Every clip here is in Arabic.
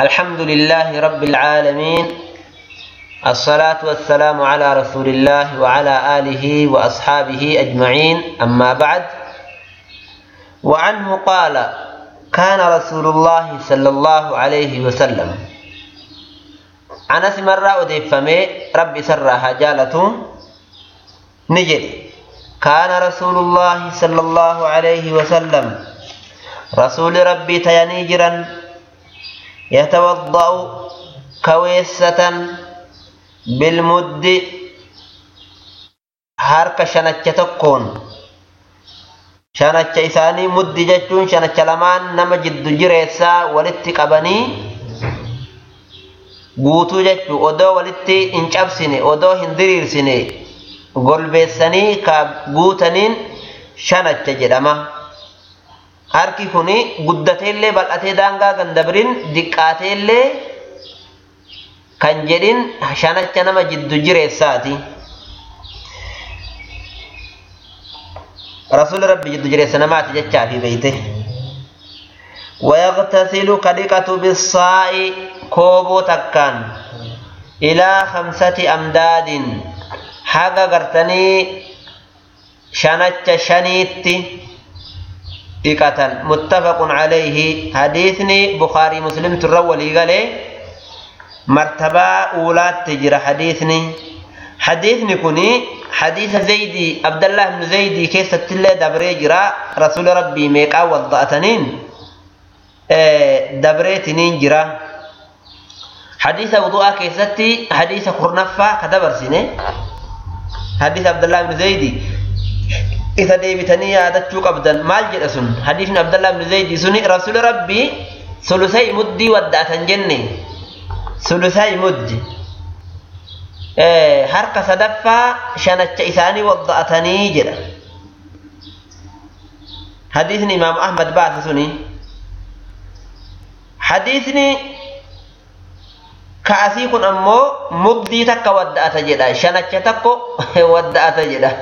الحمد لله رب العالمين الصلاة والسلام على رسول الله وعلى آله وأصحابه أجمعين أما بعد. وعنه قال كان رسول الله صلى الله عليه وسلم. أنس مرة أدفمي ربي سرها جالته نجد كان رسول الله صلى الله عليه وسلم رسول ربي تينيجرا يتوضأ كويسة بالمد هارك شنچة تكون شنچة إساني مد جتون شنچة لمان نما جد جريسا ولت قبني guutuu jechuu odoo walitti hin cabsine odoo hin diriirsine golbeessanii ka guutaniin shanacha jedhama harki kuni guddateellee bal'atee daangaa gandabirin diqqaateellee kan jedhin shanacha nama jiddu jireessaati رسول ربي جد جريس نمات جتشا في بيته ويغتسل كدقة بالصاء كوبو تكان إلى خمسة أمداد حاجة قرتني شنت شنيت إكتن متفق عليه. حديثني بخاري مسلم ترولي قال مرتبة أولى تجرى حديثني. حديثني كوني حديث زيدي عبد الله بن زيدي كيف تتلى دبري جرى رسول ربي ميقا وضعتنين. دبريتنين جرى. حديث وضوء كيستي حديث قرنفة كدبر سنة حديث عبد الله بن زيدي. إذا ديبتني هذا تشوك أبدا ما الجد أسن حديث عبد الله بن زيد سني رسول ربي سلسي مدي ودعة جنة سلسي مدي هرق إيه سدفة شنة إساني وضعة نيجرة حديثني إمام أحمد بعث سني حديثني كأسي كن أمو مدي تك ودعة جدا شنة تك ودعة جدا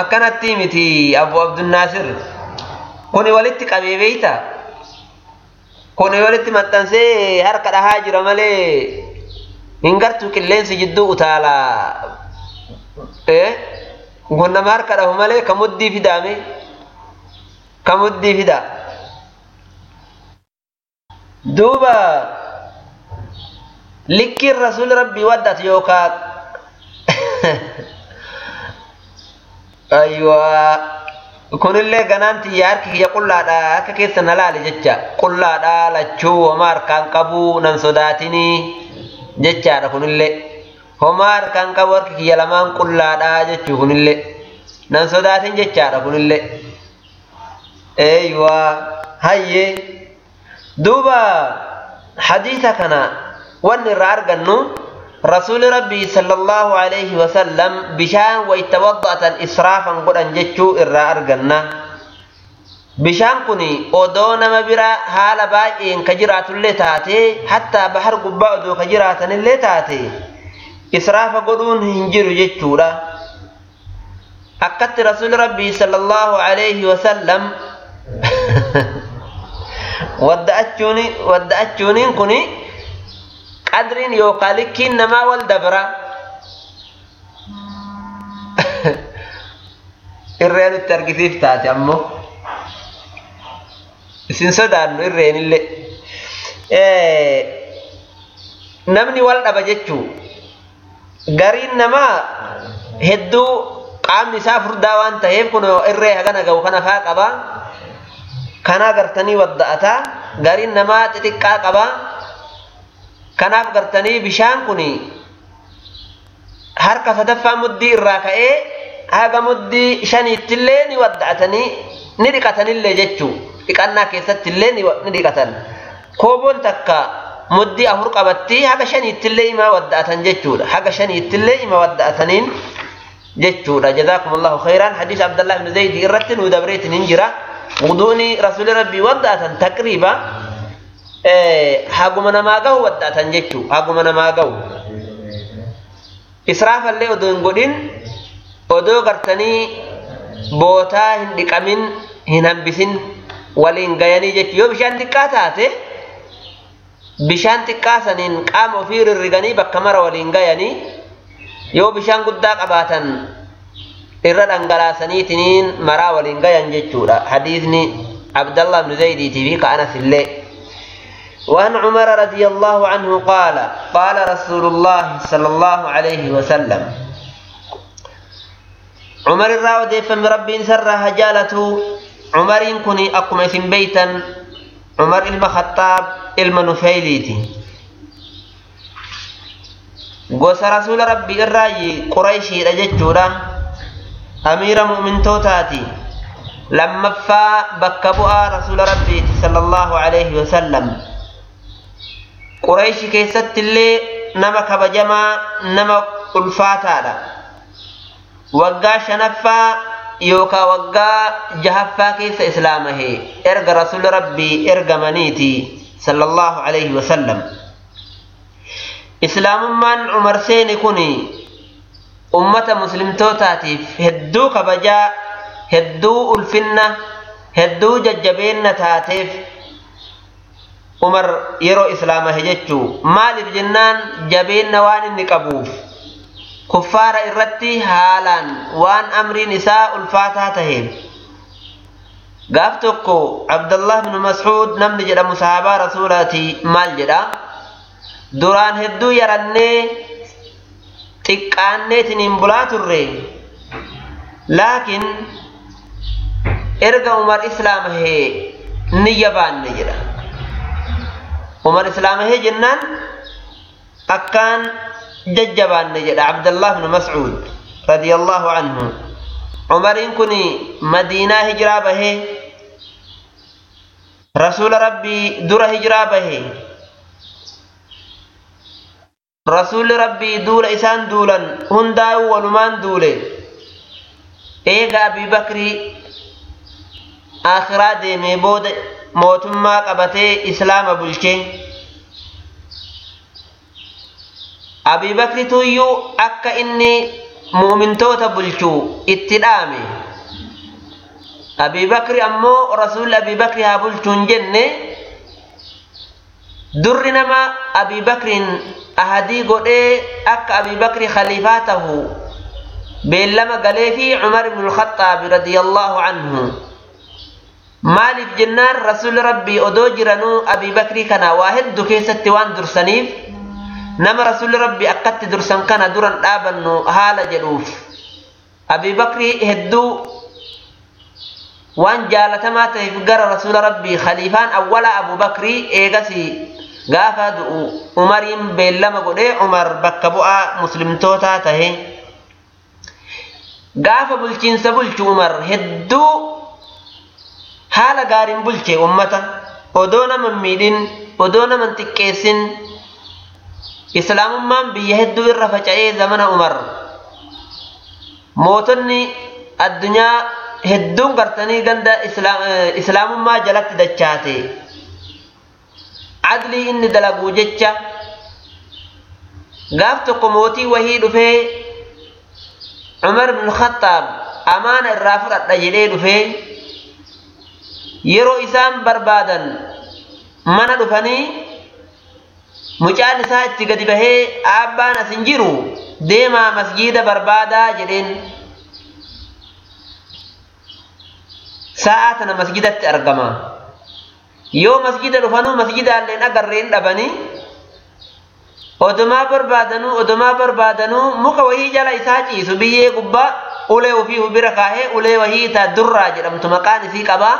akkanatti miti abu abdunnaasir kuni walitti qabee beeyta kuni walitti maxxansee harka dhahaa jira malee hin gartuu qilleensi jidduu utaala kun nama harka dhahu malee ka muddii fidaame ka muddii fida duuba likkiin rasuul rabbii waddatu yookaa aywa kunillee ganaan tiyya harki kiyya qullaadha harka keessa na laale jecha qullaadha lachuu homaa harkaan qabuu nan sodaatinii jechaadha kunillee homaa harkaan qabu harki kiyya lamaan qullaadha jechuu kunillee nan sodaatin jechaadha kunillee eeywa hayyee duuba hadiisa kana wanni irraa argannu رسول ربي صلى الله عليه وسلم بشان ويتوضأت الإسرافا قدن جتشو إرى أرغنا. بشان كني أدونا مبرا حال بائئين كجرات اللي حتى بحر قبعدو كجرات اللي تاتي. إسرافا قدون هنجر جتشو أكدت رسول ربي صلى الله عليه وسلم. ودأتشوني ودأتشوني كوني namaa wal dabra irree nutti argisiif taate ammoo isin sodaannu irreenillee namni wal dhaba jechuu gariin namaa hedduu qaamni isaa furdaa waan ta'eef kun irree hagana ga'u kana faa qaba kana gartanii wadda'ataa gariin namaa xixiqqaa qaba kanaaf gartanii bishaan kun harka sadaffaa muddii irraa ka'ee haga muddii shaniittillee ni wadda'atanii ni dhiqatanillee jechuu dhiqannaa keessatti illee ni dhiqatan kooboon takka muddii afur qabatti haga shaniittillee ima wadda'atan jechuudha haga shaniittillee ima wadda'ataniin jechuudha jazaakumullahu khairan hadiis abdallah ibn zaydi irratti nu dabreetin hin jira wuduuni rasuuli rabbii wadda'atan taqriiba haguma namaa gahu wadda'atan jechuu haguma namaa gahu israafallee odoo hin godhin odoo gartanii bootaa hin dhiqamin hin hambisin waliin gayanii jechuu yoo bishaan xiqqaa taate bishaan xiqqaasaniin qaama ofii rirriganii bakka mara waliin gayanii yoo bishaan guddaa qabaatan irra dhangalaasaniitiniin maraa waliin gayan jechuudha hadiisni abdallah ibnu zaydiitii fi ka'anas illee وعن عمر رضي الله عنه قال قال رسول الله صلى الله عليه وسلم. عمر الراود فم ربي سرها جالته عمر كني أقم إسم بيتا. عمر المخطاب المنفيليتي قوس رسول ربي الراي قريشي رججورا. أمير مؤمن توتاتي. لما فا بكبؤا رسول ربي صلى الله عليه وسلم قريش كيست اللي نما كبجما نما ألفاتالا وقا شنفا يوكا وقا جهفا كيس إسلامه إرقى رسول ربي إرقى منيتي صلى الله عليه وسلم إسلام من عمر سين كوني أمة مسلم توتاتيف هدو كبجا تاتيف عمر يرو إسلامه جتشو مالف جنان جبين وان نقبوف كفار إرتي هالان وان أمر نساء الفاتحة تهيب gaaf tokko abdallah bnu mascuud namni jedhamu sahaabaa rasuulaati maal jedha duraan hedduu yarannee xiqqaanneetiniin bulaa turre laakiin erga umar islaamahee ni jabaanne jedha umar islaamahee jennaan akkaan jajjabaanne jedha abdallah bnu mascuud radiyallahu anhu umariin kun madiinaa hijiraa bahee rasuula rabbii dura hijiraa bahee rasuulli rabbii duula isaan duulan hundaa'u walumaan duule eega abii bakrii akhiraa deemee booda mootummaa qabatee islaama bulchee abii bakritu iyyuu akka inni muumintoota bulchuu itti dhaame abii bakri ammoo rasuulli abii bakri haa bulchuun jenne durri nama abii bakriin ahadii godhee akka abii bakri khaliifaa tahu beellama galee fi cumar ibnu lkhaxaabi radiyallaahu anhu jennaan rasuulli rabbii odoo jiranuu abii bakrii kana waa heddu keessatti waan dursaniif nama rasuulli rabbii akkatti dursan kana duran dhaabannu haala jedhuuf abii bakrii hedduu waan jaalatamaa ta'eef gara rasuula rabbii khaliifaan awwala abu bakrii eegasi gaafa du'u umariin beellama godhee umar bakka bu'aa muslimtootaa tahe gaafa bulchiinsa bulchu umar hedduu haala gaariin bulche ummata odoo nama miidhin odoo nama xiqqeessin islaamummaan biyya hedduu irra faca'ee zamana umar mootonni addunyaa hedduun gartanii ganda islaamummaa jalatti dachaate adlii inni dalaguu jecha gaaf tokko mootii wahii dhufee cumar ibn khattaab amaana irraa fudhadha jedhee dhufee yeroo isaan barbaadan mana dhufanii mucaan isaa itti gadi bahee aabbaan as hin jiru deemaa masjiida barbaadaa jedheen sa'a tana masjidatti argama yoo masjida dhufanuu masjidaalleen agarreen dhabanii odomaa barbaadanuu odomaa barbaadanuu muka wahii jala isaa ciisu biyyee gubbaa ulee ofii bira kaahee ulee wahii taa durraa jedhamtu maqaan isii qabaa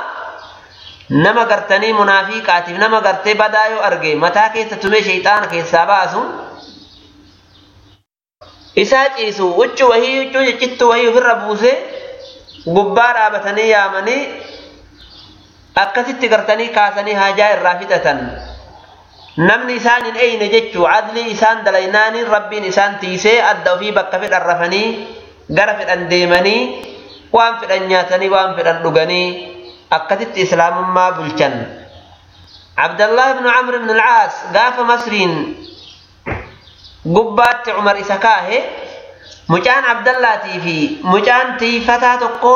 nama gartanii munaafiqaatiif nama gartee badaa yoo arge mataa keessa tumee shayxaana keessaa baasu isaa ciisu huccuu wahii huccuu ciccittuu wahii ofirra buusee gubbaa dhaabatanii yaamanii akkasitti gartanii kaasanii haajaa irraa fixatan namni isaan hin eyne jechuu adlii isaan dalaynaaniin rabbiin isaan tiisee adda ofii bakka fedhan rafanii gara fedhan deemanii waan fedhan nyaatanii waan fedhan dhuganii akkasitti islaamummaa bulchan abdallah ibnu camr ibnu alcaas gaafa masriin gubbaatti cumar isa kaahe mucaan abdallaatii fi mucaan tiifataa tokko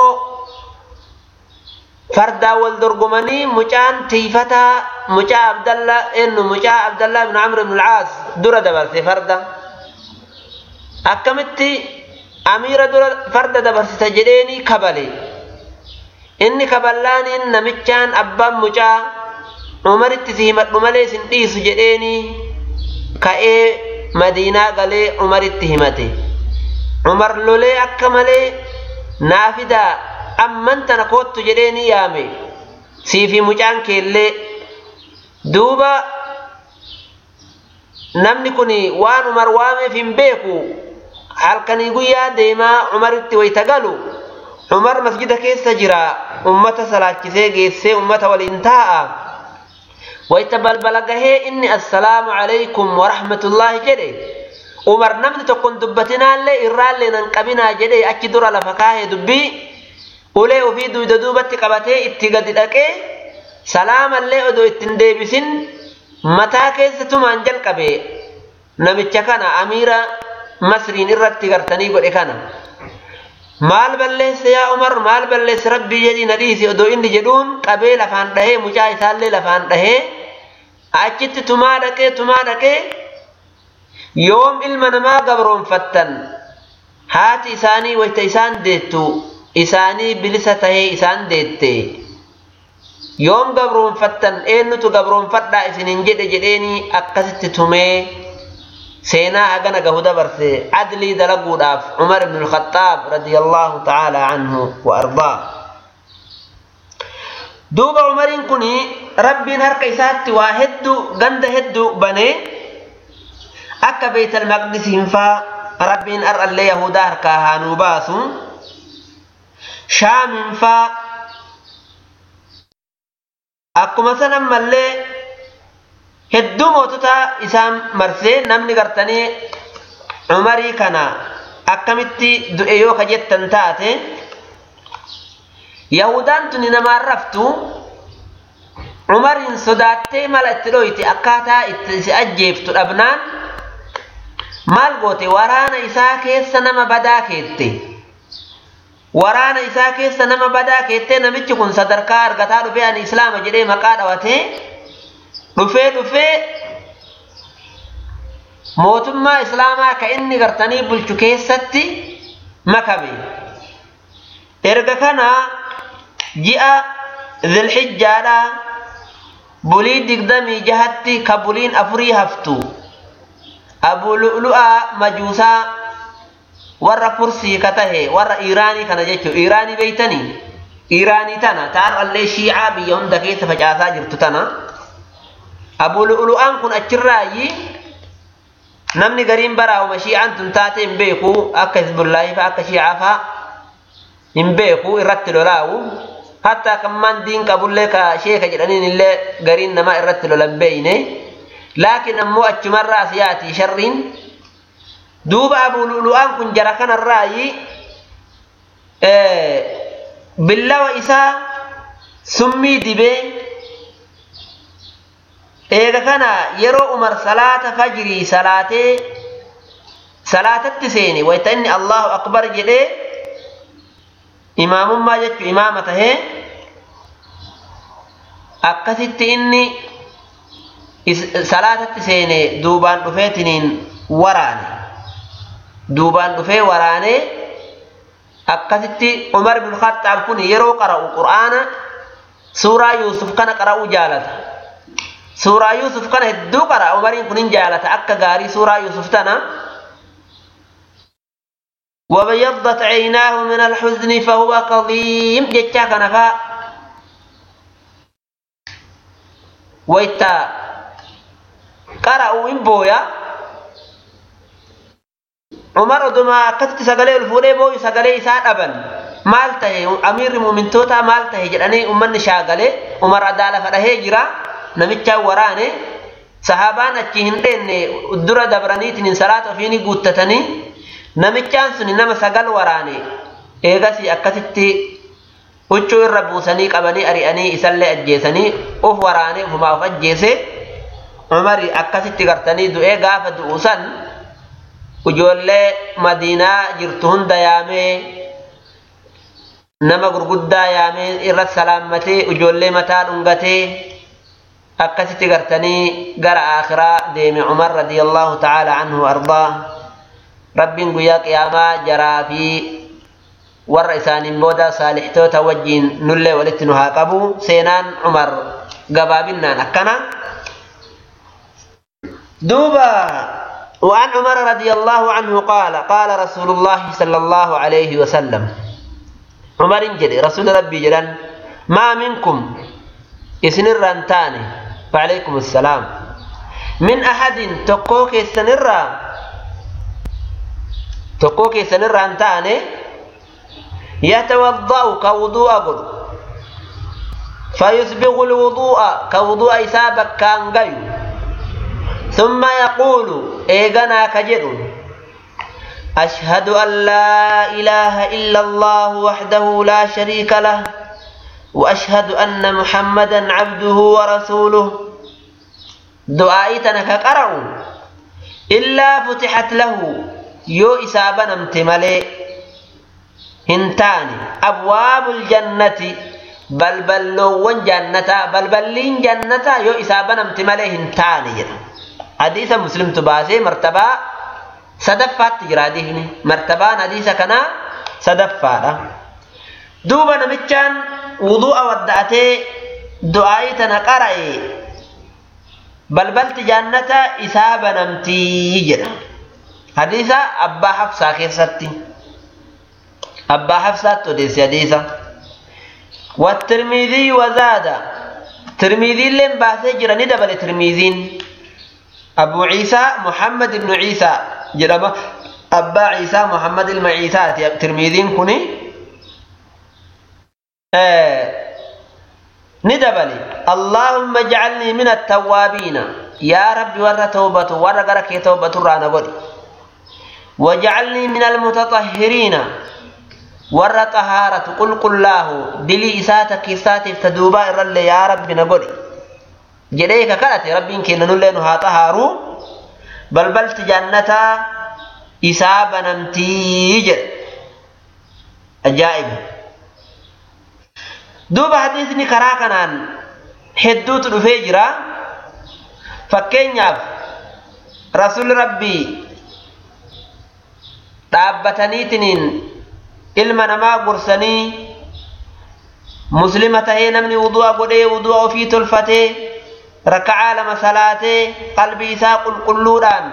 fardaa wal dorgomanii mucaan tiifataa mucaa abdalla ennu mucaa abdallaa ibnu amr ibnu alcaas dura dabarse farda akkamitti amiira dura farda dabarsita jedheeni kabale inni kaballaaniin namichaan abbaan mucaa umaritti si himadhu malee sin dhiisu jedheeni ka'ee madiinaa galee umaritti himate umar lolee akka malee naafidaa amman tana koottu jedheeni yaame siifi mucaan keellee duuba namni kun waan umar waameef hin beeku halkanii guyyaa deemaa umaritti wayta galu umar masjida keessa jira ummata salaachisee geessee ummata waliin taa'a wayta balbala gahee inni assalaamu alaykum warahmatullaahi jedhe umar namni tokkon dubbatinaallee irraallee nan qabinaa jedhe achi dura lafa kaahee dubbii ulee ofii duyda duubatti qabatee itti gadi dhaqee salaamallee odoo ittin deebisin mataa keessa tumaan jalqabe namicha kana amiira masriin irratti gartanii godhe kana maal balleesse yaa umar maal balleesse rabbii jedhii na odoo inni jedhuun qabee lafaan dhahee mucaa isaallee lafaan dhahee achitti tumaa dhaqee tumaa dhaqee yoom ilma namaa gabroonfattan haati isaanii wayta isaan deettu isaanii bilisa tahee isaan deette yoom gabroonfattan eenyutu gabroonfadhaa isinin jedhe jedheeni akkasitti tumee seenaa hagana gahuda bartee cadlii dalaguudhaaf cumar ibn lkhaaab radia allaahu tacaala canhu wa ardaa. Duuba cumariin kun rabbiin harka isaatti waa heddu ganda heddu banee akka beyt almaqdis hinfaa rabbiin ar allee yahudaa harkaa haanuu baasu. Shaaminfaa akkuma sanammallee hedduu mootota isaan marsee namni gartanii umarii kana akkamitti du'e yoo ka jettan taate yahudaan tuni namaan raftu umariin sodaattee mala itti dhoyti akkaataa itti si ajjeeftu dhabnaan maal goote waraana isaa keessa nama badaa keette waraana isaa keessa nama badaa keettee namichi kun sadarkaa argataa dhufee ani islaama jedhee maqaa dhawatee dhufee dhufee mootummaa islaamaa ka inni gartanii bulchu keessatti makame erga kana ji'a zilxijjaadha bulii digdamii jahatti ka buliin afurii haftu abu lu'lu'aa majuusaa warra fursii ka tahe warra iiraanii kana jechuu iiraanii beeytanii iiraanii tana taar'allee shiicaa biyya hunda keessa facaasaa jirtu tana abu lu'lu'aan kun achirraayi namni gariin baraa'uma shiicaan tun taate hin beeku akka hizbullaahi fa akka shiicaa fa hin beeku irratti lolaa'u hatta kammaan diin qabullee ka sheeka jedhaniin illee gariin namaa irratti lolan beeyne laakiin ammoo achumarraa siyaati sharriin duuba abu lu'lu'aan kun jara kanarraayi billawa isaa summii dibee eega kana yeroo umar salaata fajrii salaatee salaatatti seene wayta inni allahu akbar jedhee imaamummaa jechu imaama tahee akkasitti inni salaatatti seene duubaan dhufeetiniin waraane duubaan dhufee waraanee akkasitti umar ibn khaxaab kun yeroo qara'u qur'aana suuraa yuusuf kana qara'uu jaalata suuraa yuusuf kana hedduu qara'a umariin kun hin jaalata akka gaarii suuraa yuusuf وبيضت عيناه من الحزن فهو كظيم جتا كنفا ويتا قرأوا إن بويا عمر دما كتت سغلي الفولي بوي سغلي إسان أبن tahe amiirri muumintootaa maal tahe jedhanii ummanni shaagale umar adaala fadhahee jira namichaan waraane sahaabaan achi hin dheenne dura dabraniitiin salaata ofiini guuttatanii namichaan suni nama sagal waraane eegasii akkasitti huccuu irra buusanii qabanii ari'anii isallee ajjeesanii uf waraanee ufumaa uf ajjeese umari akkasitti gartanii du'ee gaafa du'u san ijoollee madiinaa jirtu hunda yaamee nama gurguddaa yaamee irra salaammatee ijoollee mataa dhungatee gartanii gara akhiraa deeme Umar radiyallahu ta'ala anhu ardaa rabbiin guyyaa qiyaamaa jaraa fi warra isaaniin booda saalixtoota wajjiin nullee walitti nu haa qabu seenaan Umar gabaabinnaan akkana دوبا وعن عمر رضي الله عنه قال قال رسول الله صلى الله عليه وسلم عمر جدي رسول ربي جدًا ما منكم إسنر رانتاني وعليكم السلام. من أحد تقوك سنر تقوك سنر رانتاني يتوضأ كوضوء قل فيسبغ الوضوء كوضوء إسابك كان قيو ثم يقول إيغنا كجر أشهد أن لا إله إلا الله وحده لا شريك له. وأشهد أن محمدا عبده ورسوله. دعائتنا كقرأ إلا فتحت له. يو إسابنا امتملي. هنتاني. أبواب الجنة. بل بلون جنة. بل بلين جنة. يو إسابنا امتملي هنتاني. حديث مسلم تباسي مرتبة صدفات جراديهني مرتبة حديث كنا صدفات دوبا نمتشان وضوء ودعتي دعائي تنقرأي بلبلت جنة إسابة نمتي جدا حديث أبا حفصة كيستي أبا حفصة تديس حديثة والترمذي وزاد ترمذي لم باسي جراني دبل ترمذين أبو عيسى محمد بن عيسى جرب أبا عيسى محمد المعيسى ترمذين كني ندبلي اللهم اجعلني من التوابين. يا رب ور توبة ور قرك توبة رانا قولي واجعلني من المتطهرين. ور طهارة. قل قل الله. دلي إساتك إساتك تدوبا إرل يا رب ka kadhate rabbiin keenya nullee nu haa xahaaru balbalti jannataa isaa banamtii jedhe ajaa'iba hadiisni karaa kanaan hedduutu dhufee jira fakkeenyaaf rasuli rabbii dhaabbataniitiniin ilma namaa gorsanii muslima tahee namni wudu'a godhee wudu'a ofii tolfatee raka'aa lama salaatee qalbii isaa qulqulluudhaan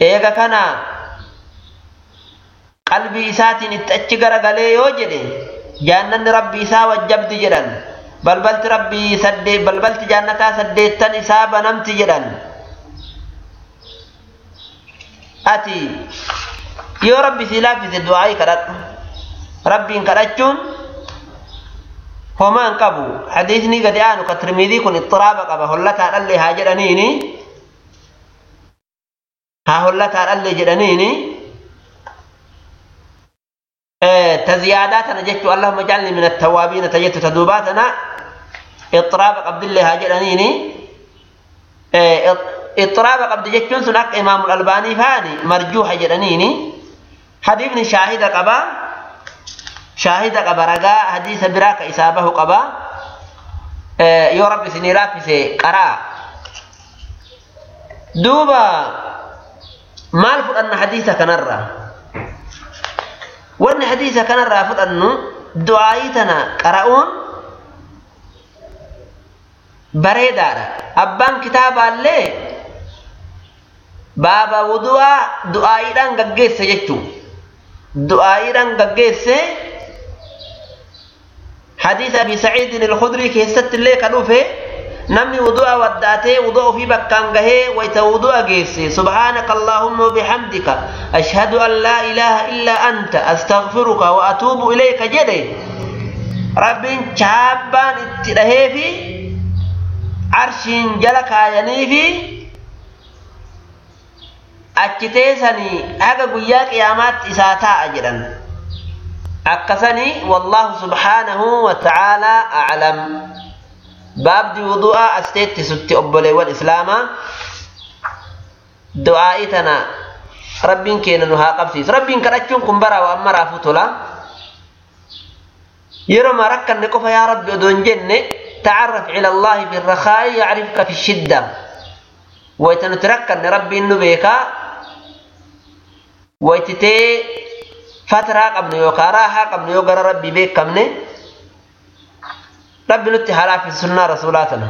eega kana qalbii isaatiin itti achi garagalee yoo jedhe rabbii isaa wajjabdi jedhan balbalti rabbii saddeet balbalti jaannataa saddeettan isaa banamti jedhan ati yoo rabbi sii laaffise du'aa'ii kadhadhu rabbiin kadhachuun homaan qabu hadiisni gadi aanu ka tirmidii kun ixxiraaba qaba hollataa dhalle haa jedhaniini haa hollataa dhalle jedhaniini تزيادات أنا جت اللهم اجعلني من التوابين تجت تدوبات أنا اضطراب قبل الله هاجرنيني اضطراب قبل جت سنك إمام الألباني فاني مرجوح جرنيني حديث شاهد قبا شاهد قبا رجا حديث براك إسابه قبا. يا رب سنيرا في قراء دوبا ما الفرق أن حديثك نرى. Wanni hadiisa kanarraa fudhannu du'aayii tana qara'uun bareedaadha abbaan kitaabaallee baaba wudu'aa du'aayiidhaan gaggeesse jechuu du'aayiidhaan gaggeesse hadiisa abi saciidin ilkhudrii keessatti illee ka dhufe نمي وضوء وداتي وضوء في بكانغه ويت وضوء جيسي. سبحانك اللهم وبحمدك أشهد أن لا إله إلا أنت أستغفرك وأتوب إليك جدي. رب شابان اتدهي في عرش جلك يعني في أكتسني أغا قياك يا مات إساتا أجرا أكسني والله سبحانه وتعالى أعلم أعلم. باب دي وضوء استيت ستي اوبله والاسلام دعائتنا ربين كان نها قبسي ربين كرچون كمبرا وأمرا فتولا يرو مرك نكو يا رب دون جنة. تعرف إلى الله بالرخاء يعرفك في الشدة. ويتنترك ان ربي انه بيكا ويتتي فترة قبل يوكا راحة قبل يوكا ربي بيكا منه sunnaa rasuulaa tana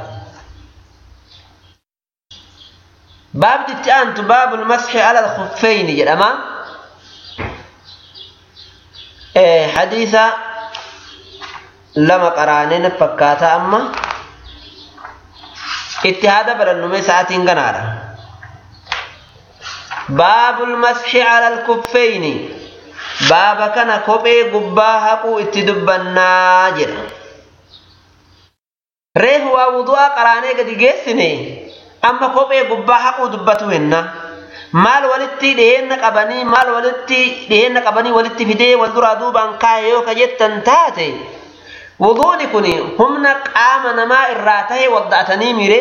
baabdi itti aantu baabul masxi ala alkhuffeyni jedhama hadiisa lama qaraaneen fakkaata amma itti haa dabalannume sa'atiin ganaadha baabul masxi ala alkuffeyni baaba kana kophee gubbaa haquu itti dubbannaa jedha reefu waa wudu'aa qaraanee gadi geessine? Amma kophee gubbaa haquu dubbatu henna. Maal walitti dhiheenna qabanii maal walitti dhiheenna qabanii walitti fidee wal duraa duubaan kaaye yoo ka jettan taate? Wuduuni kun humna qaama namaa irraa tahe wadda'atanii mire?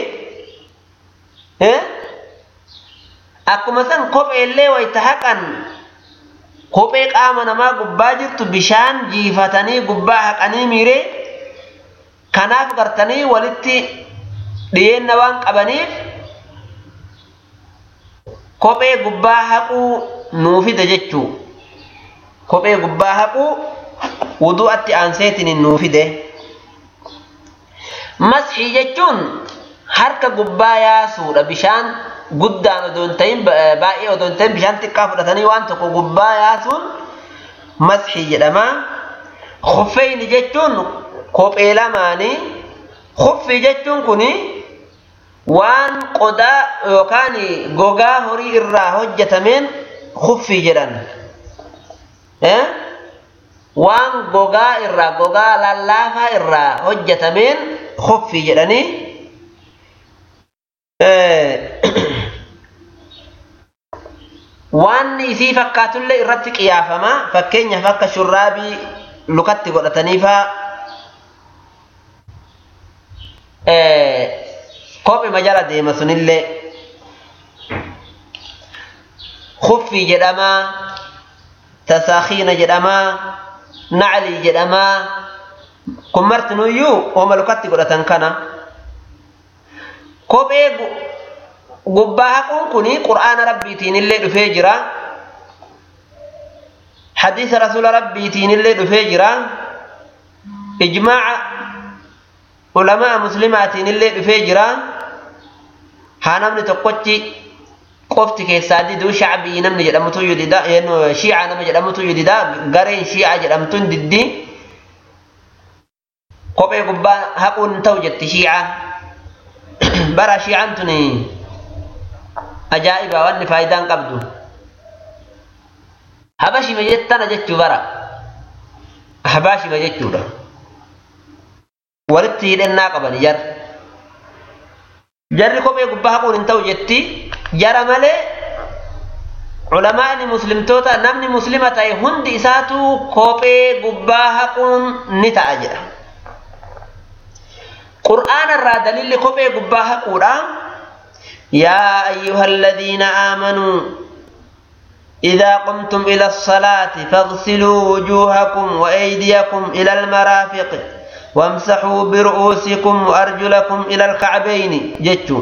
Akkuma san kopheellee wayta haqan. Kophee qaama namaa gubbaa jirtu bishaan jiifatanii gubbaa haqanii mire kanaaf gartanii walitti dhiyeenna waan qabaniif kophee gubbaa haquu nuufida jechuu kophee gubbaa haquu wudu'atti aanseetiin nuufide masxii jechuun harka gubbaa yaasuudha bishaan guddaan odoon ta'in baay'ee odoon ta'in bishaan xiqqaa fudhatanii waan tokko gubbaa yaasuun masxii jedhama kuffeyni jechuun kophee lamaanii kuffii jechuun kuni waan qodaa yookaan gogaa horii irraa hojjetameen kuffii jedhan waan gogaa irraa gogaa lallaafaa irraa hojjetameen kuffii jedhanii waan isii fakkaatullee irratti qiyaafama fakkeenyaaf akka shurraabii lukatti godhataniifaa kophima jala deema sunillee kuffii jedhamaa tasaakiina jedhamaa naclii jedhamaa kun martinuyyuu wama lukatti godhatan kana kophee gubbaa haquun kun qur'aana rabbiitiin illee dhufee jira hadiisa rasuula rabbiitiin illee dhufee jira ijmaaca علماء مسلماتين اللي بفجرة هانم نتقوتي قفت كيسادي دو شعبي ينم نجد أمتو يددا ينو شيعة نم نجد أمتو يددا غرين شيعة جد أمتون ددي قبي قبا هقون توجد شيعة برا شيعة انتوني أجائبا واني فايدان قبدو هباشي مجدتنا جدتو برا هباشي مجدتو برا walitti hidhannaa qabani jar jarri kophee gubbaa haquun hin ta'u jetti jara malee culamaani muslimtoota namni muslima ta'e hundi isaatu kophee gubbaa haquun ni ta'a jedha qur'aana irraa dalilli kophee gubbaa haquudha yaa ayyuha alladhiina aamanuu إذا قمتم إلى الصلاة فاغسلوا وجوهكم وأيديكم إلى المرافق وامسحوا برؤوسكم وأرجلكم إلى الكعبين جتشو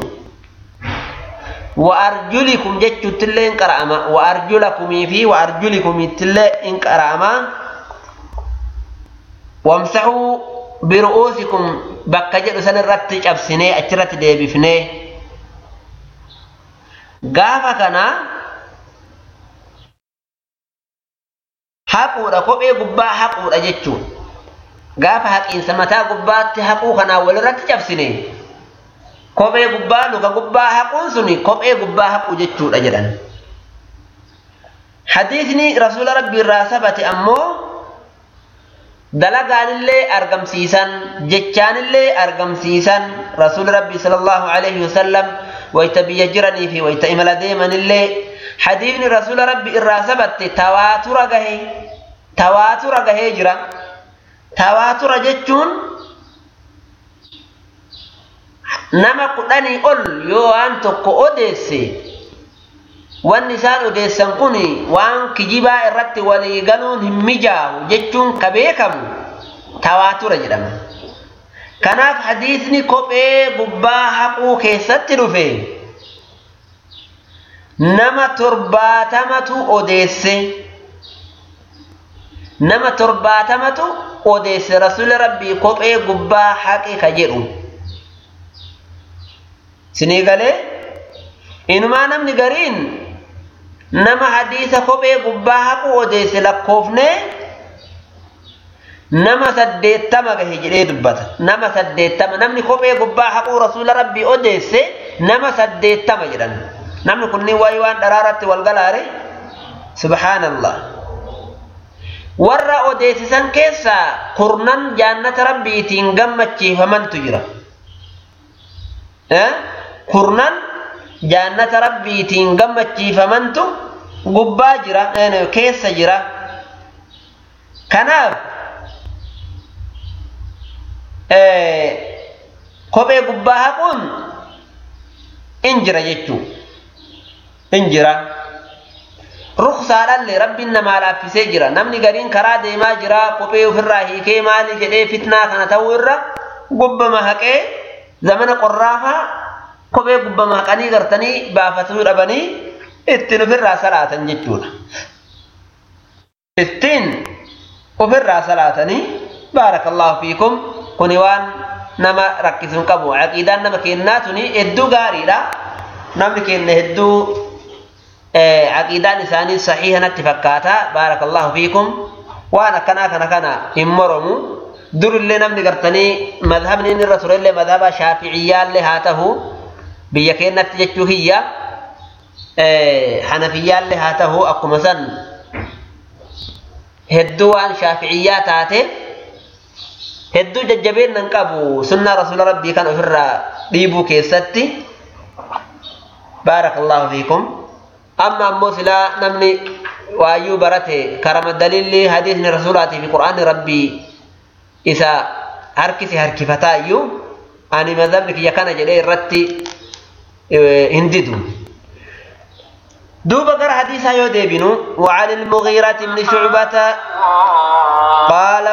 وأرجلكم جتشو تلين كرامة. وأرجلكم في وأرجلكم تلين كرامة. وامسحوا برؤوسكم بكجر سن الرت أبسني أشرت ديبفني قافا كنا. haquudha kophee gubbaa haquudha jechuun gaafa haqiinsa mataa gubbaatti haquu kanaa walirratti cabsine kophee gubbaa luka gubbaa haquun suni kophee gubbaa haquu jechuudha jedhan hadiisni rasuula rabbii irraa sabate ammoo dalagaanillee argamsiisan jechaanillee argamsiisan rasuuli rabbii sallallahu alaihi wasallam wayta biyya jiranii fi wayta imala deemanillee hadiisni rasuula rabbi irraa sabatte tawaatura gahe tawaatura gahee jira tawaatura jechuun nama kudhanii ol yoo waan tokko odeesse wanni isaan odeessan kun waan kijibaa irratti walii galuun hin mijaa'u jechuun ka beekamu tawaatura jedhama. Kanaaf hadiisni kophee gubbaa haquu keessatti dhufe nama torbaatamatu odeesse nama torbaatamatu odeesse rasuuli rabbii kophee gubbaa haqe ka jedhu. Sinii galee inumaa namni gariin nama hadiisa kophee gubbaa haqu odeesse lakkoofne nama saddeettama gahe jedhee dubbata. Nama saddeettama namni kophee gubbaa haquu rasuula rabbii odeesse nama saddeettama jedhan. Namni kunniin waayii waan daraaratti wal galaare? Subhaanallah warra odeessisan keessaa kurnan jaannata rabbiitiin gammachiifamantu jira kurnan jaannata rabbiitiin gammachiifamantu gubbaa jira keessa jira kanaaf kophee gubbaa haquun in jira jechuu in jira ruksaadhallee rabbiin namaa laaffisee jira namni gariin karaa deemaa jira kophee ofirraa hiikee maali jedhee fitnaa kana ta'uu irra gubbama haqee zamana qorraafaa kophee gubbama haqanii gartanii baafatuu dhabanii ittiin ofirraa salaatan jechuudha. Ittiin ofirraa salaatanii baarakallahu fiikum kuni waan nama rakkisu hin qabu aqiidaan nama kennaa tuni hedduu gaariidha namni kenna hedduu sahiha natti fakkaata baarakallahu fiikum waan akkanaa kana kana hin moromu durillee namni gartanii madhabni inni irra turellee madhaba shaafi'iyyaallee haa tahu biyya keenyatti jechuu hiyya hanafiyyaallee haa tahu akkuma san hedduu waan shaafi'iyyaa taate hedduu jajjabeenna hin qabu sunnaa rasuula rabbii kan ofirraa dhiibuu keessatti baarakallahu fiikum أما مثلا نمني وأيوب رته كرم الدليل لي لحديث رسولاتي في قرآن ربي. إذا هركسي هركفتا أيوب أني يا كان جلي رتي إيه، إنددو دو بقر حديثا يوديبنو وعن المغيرة بن شعبة قال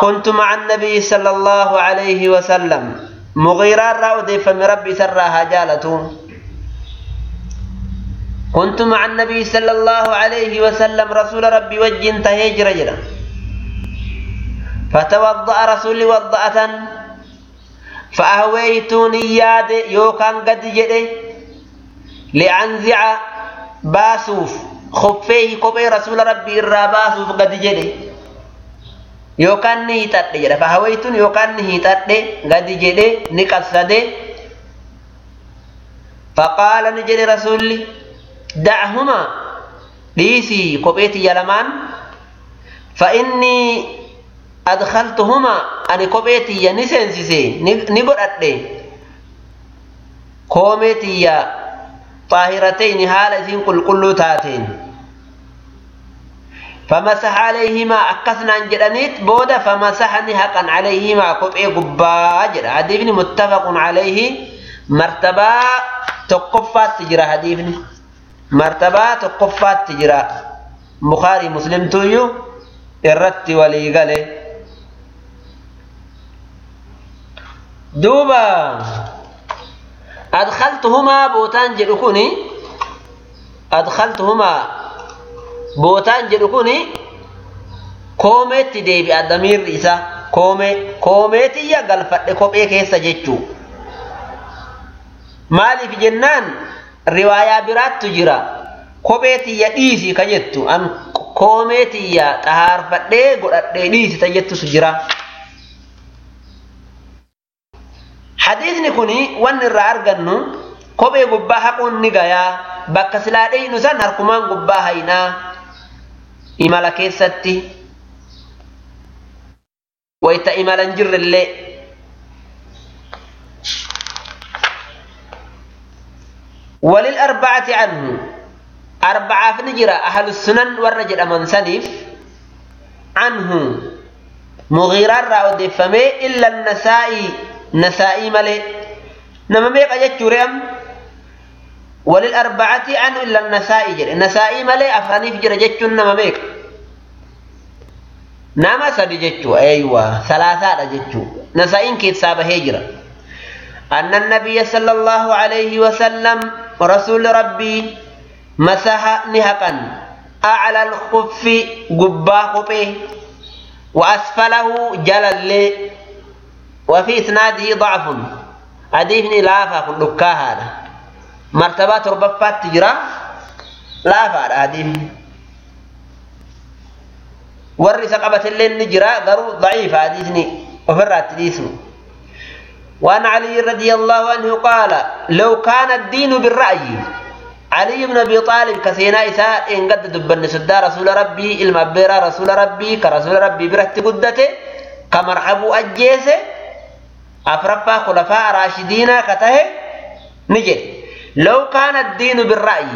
كنت مع النبي صلى الله عليه وسلم. مغيرا راو ديفا ربي سرها جالتون كنت مع النبي صلى الله عليه وسلم رسول ربي وجن تهيج رجلا. فتوضأ رسول وضعة فأهويتوني ياد يوكان قد جده. لأنزع باسوف. خفيه قبي رسول ربي إرى باسوف قد جده. يوكان نهيتات لجده فأهويتون يوكان نهيتات لجده قد جده. نقصده فقال نجد رسولي tiyya lamaan fa'innii adkaltuhuma ani kophee tiyya ni seensise ni godhadhe koomee tiyya طاهرتين حال سين قل قلو تاتين. فمسح عليهما أكسنا جدنيت بودا فمسحني حقا عليهما قطعي قبا جرى حديثني متفق عليه. مرتبة تقفات تجرى حديثني martabaa tokkoffaatti jira. Bukaarii muslimtuuyyuu irratti walii gale. Duuba. Adkaltuhumaa bootaan jedhu kun adkaltuhumaa bootaan jedhu kun koomeetti deebi'a damiirri isa. Koomee koomeetiyya galfadhe kophee keessa jechuu. Maaliif jennaan? riwaayaa biraattu jira. Kophee tiyya dhiisi ka jettu. An koomee tiyya xahaarfadhee godhadhee dhiisi ta jettusu jira. Hadiisni kuni wanni irraa argannu kophee gubbaa haquun ni gayaa. Bakka silaa dheeynu san harkumaan gubbaa haynaa imala keessatti. Wayta imala hin jirrellee وللأربعة عنه أربعة فنجرة أهل السنن ورجل أمن سنف عنه. مغيرا رأى فمي إلا النسائي نسائي ملي. نما ميقا جتشوري أم وللأربعة عنه إلا النسائي جري. النسائي ملي أفراني في جرى جتشون نما ميقا nama sadi jechuu eeywa salaasaadha jechuu nasa'iin keessaa bahee jira أن النبي صلى الله عليه وسلم رسول ربي مسح نهقا. أعلى الخف قبا خفه. وأسفله جلل وفي إسناده ضعف. حديث لافا كل هذا. مرتبات ربفات تجرى لافا حديث isa qabatillee ni jira garuu daciifa hadiisni ofirraatti dhiisnu وعن علي رضي الله عنه قال لو كان الدين بالرأي علي بن أبي طالب كسينا إساء إن قد دبن سدا رسول ربي المبيرا رسول ربي كرسول ربي برهت قدته كمرحب أجيسه أفرفا خلفاء راشدين كته نجد. لو كان الدين بالرأي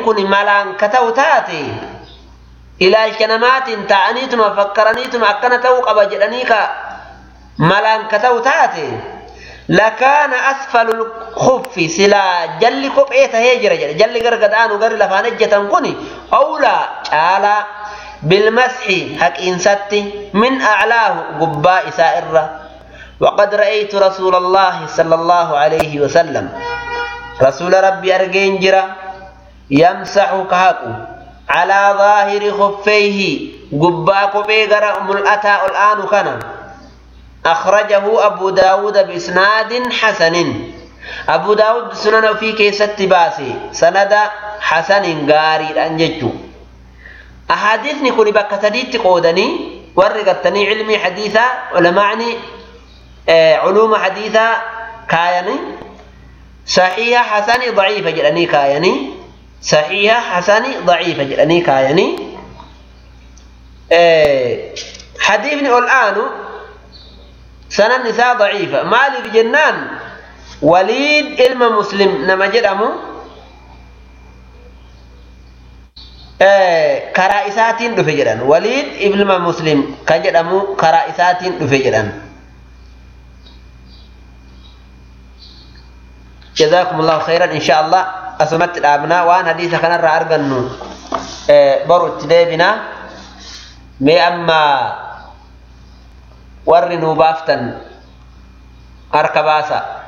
kun malaan ka ta'u taate ilaalcha namaatiin ta'aniituma fakkaraniituma akkana ta'uu qaba jedhanii ka malaan ka ta'u taate lakaana asfalu khuffi silaa jalli kophee tahee jira jedhe jalli gargadaanu garri lafaan ejjetan kun awlaa caalaa bilmasxi haqiinsatti min aclaahu gubbaa isaa irra وقد رأيت رسول الله صلى الله عليه وسلم رسول ربي أرجين جرا يمسح كهاكو على ظاهر خفيه قباك بيغر ملأتا الآن كان أخرجه أبو داود بإسناد حسن. أبو داود سنن في كيسة باسي سند حسن غاري أنججو أحاديث نكون بكتديت قودني ورقتني علمي حديثا ولمعني آه علوم حديثا كايني. صحيح حسن ضعيفة جلني كايني. صحيح حسن ضعيفة. جلني كايني إيه حديثني الآن سنة النساء ضعيفة. مالي بجنان وليد علم مسلم. نما جدمو إيه كرائساتين دفع جدن وليد ابن مسلم. كجدمو كرائساتين دفع جدن جزاكم الله خيرا إن شاء الله. أسمت الأبناء وأن حديث كان الرأى أرغنو برو التدابنا مي أما ورنو بافتن أركباسا